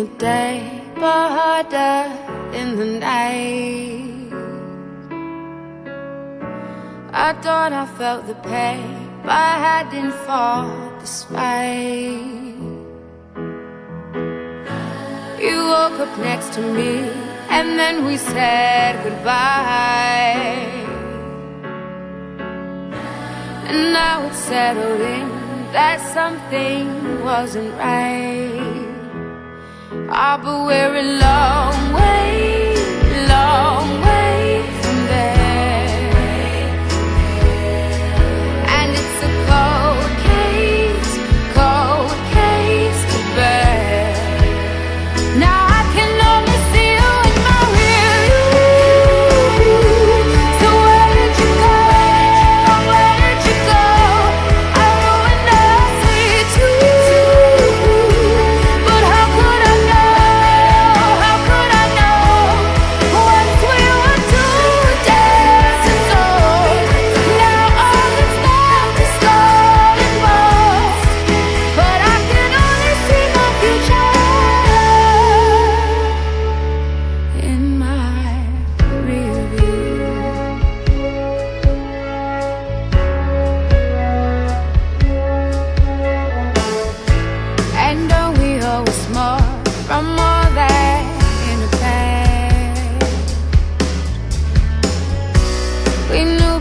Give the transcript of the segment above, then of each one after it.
the day, but harder in the night. I thought I felt the pain, but I hadn't fought the spite. You woke up next to me, and then we said goodbye. And now it's settled in that something wasn't right. I've been wearing long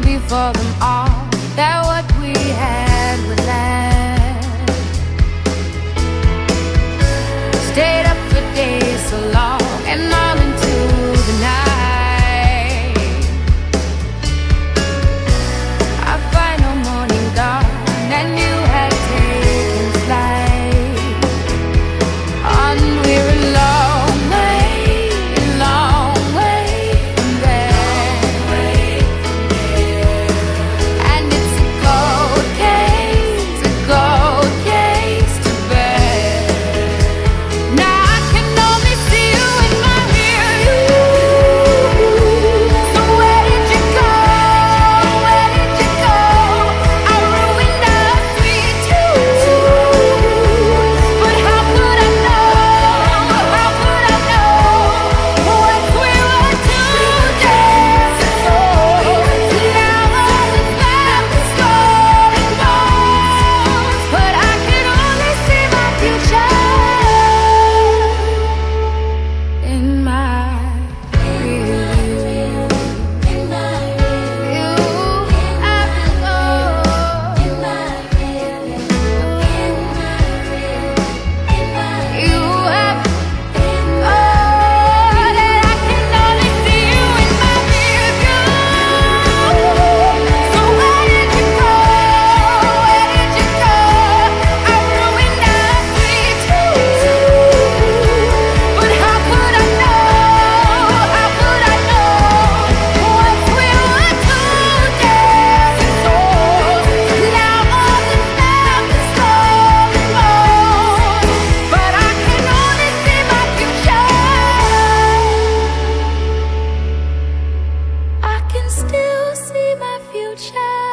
Before them all that what we had would last. future.